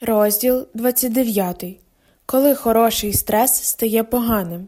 Розділ 29. Коли хороший стрес стає поганим.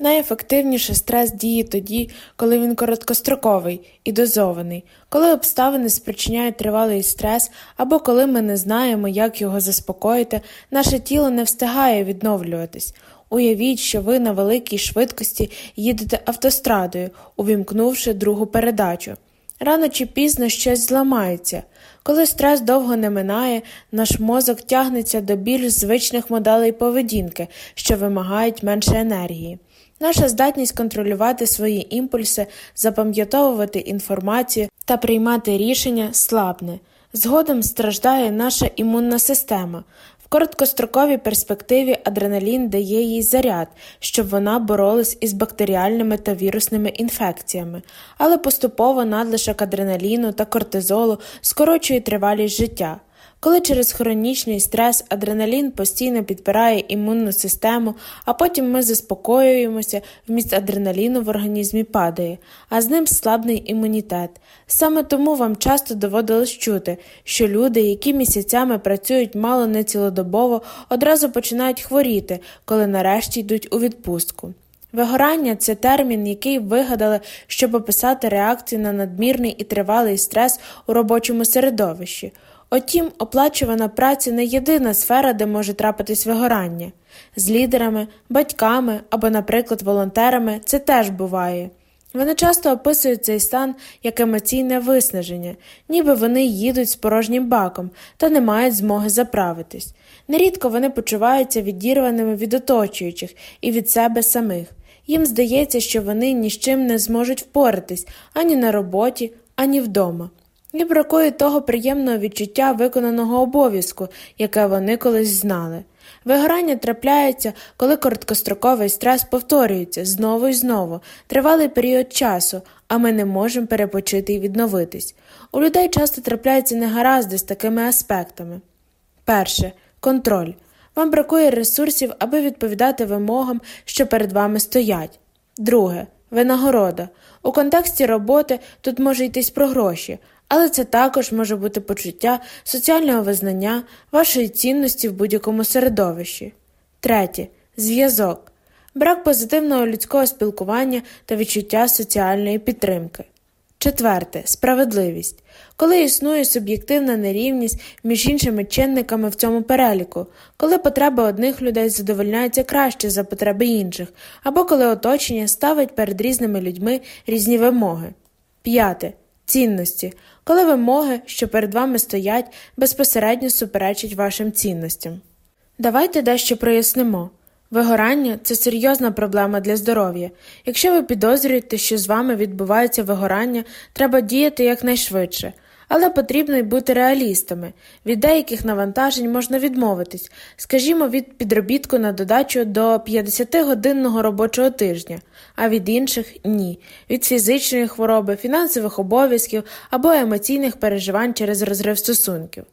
Найефективніше стрес діє тоді, коли він короткостроковий і дозований, коли обставини спричиняють тривалий стрес, або коли ми не знаємо, як його заспокоїти, наше тіло не встигає відновлюватись. Уявіть, що ви на великій швидкості їдете автострадою, увімкнувши другу передачу. Рано чи пізно щось зламається. Коли стрес довго не минає, наш мозок тягнеться до більш звичних моделей поведінки, що вимагають менше енергії. Наша здатність контролювати свої імпульси, запам'ятовувати інформацію та приймати рішення слабне. Згодом страждає наша імунна система, короткостроковій перспективі адреналін дає їй заряд, щоб вона боролась із бактеріальними та вірусними інфекціями, але поступово надлишок адреналіну та кортизолу скорочує тривалість життя. Коли через хронічний стрес адреналін постійно підпирає імунну систему, а потім ми заспокоюємося, вміст адреналіну в організмі падає, а з ним слабний імунітет. Саме тому вам часто доводилось чути, що люди, які місяцями працюють мало не цілодобово, одразу починають хворіти, коли нарешті йдуть у відпустку. Вигорання це термін, який вигадали, щоб описати реакцію на надмірний і тривалий стрес у робочому середовищі. Утім, оплачувана праця не єдина сфера, де може трапитись вигорання. З лідерами, батьками або, наприклад, волонтерами це теж буває. Вони часто описують цей стан як емоційне виснаження, ніби вони їдуть з порожнім баком та не мають змоги заправитись. Нерідко вони почуваються відірваними від оточуючих і від себе самих. Їм здається, що вони ні з чим не зможуть впоратись ані на роботі, ані вдома. І бракує того приємного відчуття виконаного обов'язку, яке вони колись знали. Вигорання трапляється, коли короткостроковий стрес повторюється знову і знову, тривалий період часу, а ми не можемо перепочити і відновитись. У людей часто трапляються негаразди з такими аспектами. Перше контроль. Вам бракує ресурсів, аби відповідати вимогам, що перед вами стоять. Друге винагорода. У контексті роботи тут може йтись про гроші, але це також може бути почуття соціального визнання, вашої цінності в будь-якому середовищі. Третє зв'язок, брак позитивного людського спілкування та відчуття соціальної підтримки. Четверте справедливість, коли існує суб'єктивна нерівність між іншими чинниками в цьому переліку, коли потреби одних людей задовольняються краще за потреби інших, або коли оточення ставить перед різними людьми різні вимоги. П'яте цінності, коли вимоги, що перед вами стоять, безпосередньо суперечать вашим цінностям. Давайте дещо прояснимо. Вигорання це серйозна проблема для здоров'я. Якщо ви підозрюєте, що з вами відбувається вигорання, треба діяти якнайшвидше, але потрібно й бути реалістами. Від деяких навантажень можна відмовитись, скажімо, від підробітку на додачу до 50-годинного робочого тижня, а від інших ні, від фізичної хвороби, фінансових обов'язків або емоційних переживань через розрив стосунків.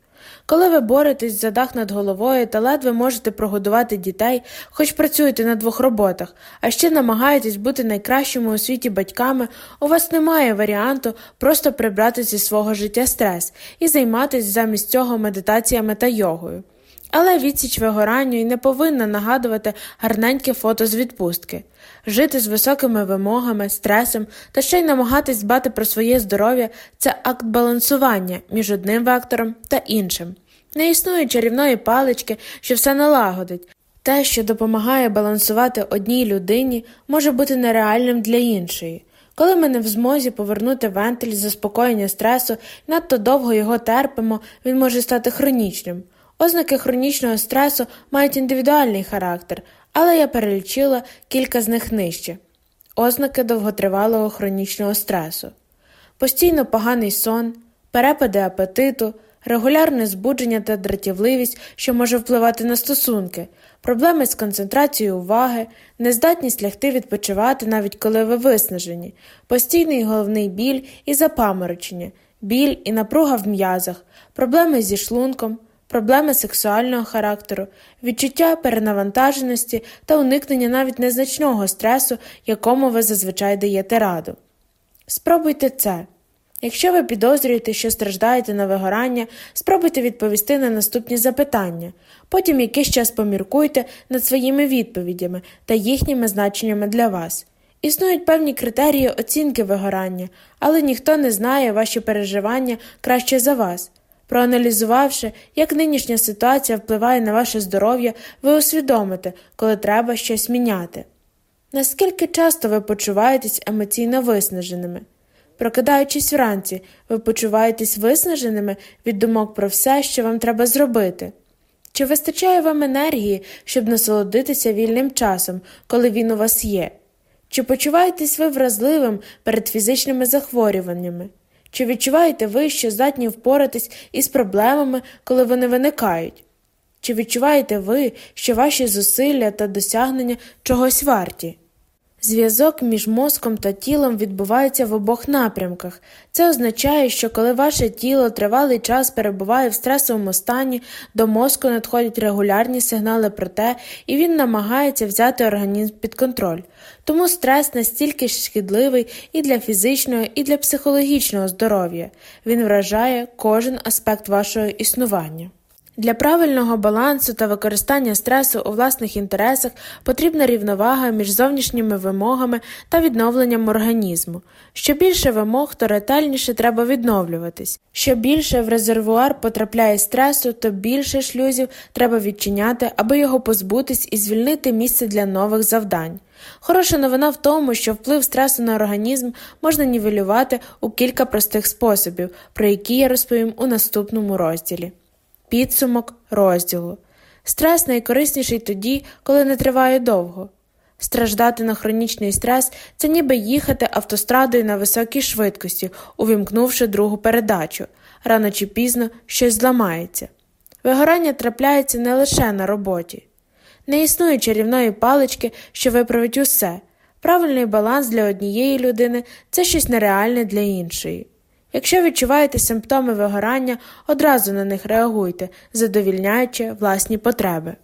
Коли ви боретесь за дах над головою та ледве можете прогодувати дітей, хоч працюєте на двох роботах, а ще намагаєтесь бути найкращими у світі батьками, у вас немає варіанту просто прибрати зі свого життя стрес і займатися замість цього медитаціями та йогою. Але відсіч вигоранню і не повинна нагадувати гарненьке фото з відпустки. Жити з високими вимогами, стресом та ще й намагатись дбати про своє здоров'я це акт балансування між одним вектором та іншим. Не існує чарівної палички, що все налагодить. Те, що допомагає балансувати одній людині, може бути нереальним для іншої. Коли ми не в змозі повернути вентиль заспокоєння стресу і надто довго його терпимо, він може стати хронічним. Ознаки хронічного стресу мають індивідуальний характер, але я перелічила кілька з них нижче. Ознаки довготривалого хронічного стресу, постійно поганий сон, перепади апетиту, регулярне збудження та дратівливість, що може впливати на стосунки, проблеми з концентрацією уваги, нездатність лягти відпочивати, навіть коли ви виснажені, постійний головний біль і запаморочення, біль і напруга в м'язах, проблеми зі шлунком проблеми сексуального характеру, відчуття перенавантаженості та уникнення навіть незначного стресу, якому ви зазвичай даєте раду. Спробуйте це. Якщо ви підозрюєте, що страждаєте на вигорання, спробуйте відповісти на наступні запитання. Потім якийсь час поміркуйте над своїми відповідями та їхніми значеннями для вас. Існують певні критерії оцінки вигорання, але ніхто не знає ваші переживання краще за вас. Проаналізувавши, як нинішня ситуація впливає на ваше здоров'я, ви усвідомите, коли треба щось міняти. Наскільки часто ви почуваєтесь емоційно виснаженими? Прокидаючись вранці, ви почуваєтесь виснаженими від думок про все, що вам треба зробити. Чи вистачає вам енергії, щоб насолодитися вільним часом, коли він у вас є? Чи почуваєтесь ви вразливим перед фізичними захворюваннями? Чи відчуваєте ви, що здатні впоратись із проблемами, коли вони виникають? Чи відчуваєте ви, що ваші зусилля та досягнення чогось варті? Зв'язок між мозком та тілом відбувається в обох напрямках. Це означає, що коли ваше тіло тривалий час перебуває в стресовому стані, до мозку надходять регулярні сигнали про те, і він намагається взяти організм під контроль. Тому стрес настільки шкідливий і для фізичного, і для психологічного здоров'я. Він вражає кожен аспект вашого існування. Для правильного балансу та використання стресу у власних інтересах потрібна рівновага між зовнішніми вимогами та відновленням організму. Що більше вимог, то ретельніше треба відновлюватись. Що більше в резервуар потрапляє стресу, то більше шлюзів треба відчиняти, аби його позбутись і звільнити місце для нових завдань. Хороша новина в тому, що вплив стресу на організм можна нівелювати у кілька простих способів, про які я розповім у наступному розділі. Підсумок розділу. Стрес найкорисніший тоді, коли не триває довго. Страждати на хронічний стрес це ніби їхати автострадою на високій швидкості, увімкнувши другу передачу. Рано чи пізно щось зламається. Вигорання трапляється не лише на роботі. Не існує чарівної палички, що виправить усе. Правильний баланс для однієї людини це щось нереальне для іншої. Якщо відчуваєте симптоми вигорання, одразу на них реагуйте, задовільняючи власні потреби.